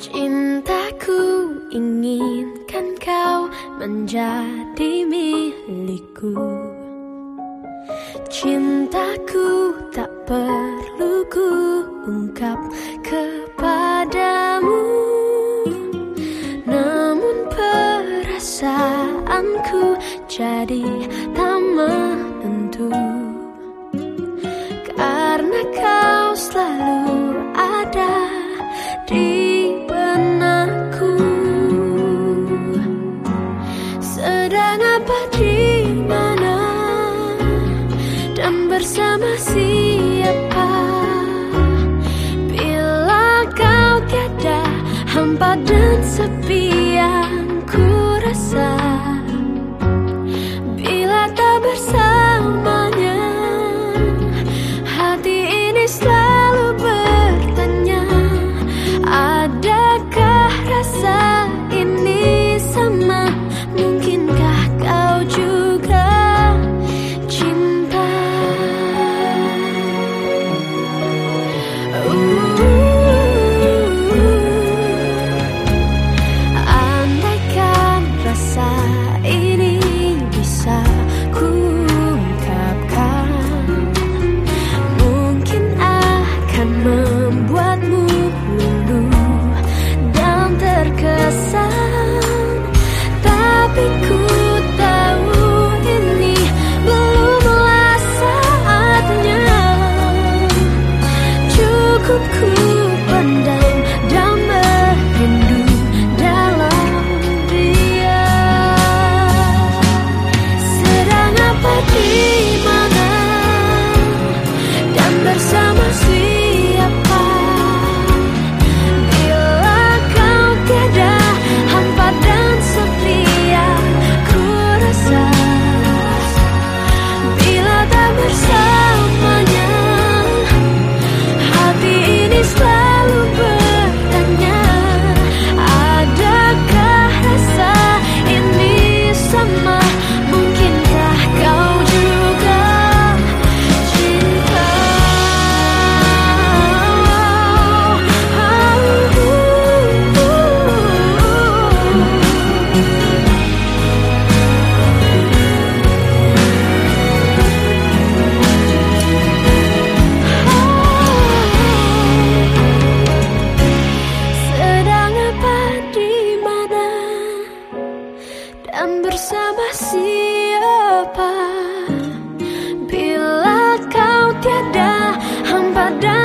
Cintaku inginkan kau menjadi milikku. Cintaku tak perlu ku ungkap kepadamu. Namun perasaanku jadi tak Sedang apa di mana? Dan bersama siapa? Bila kau tiada hampa dan sepi yang ku rasa. Bila tak bersamanya hati ini selalu tiada hampa dan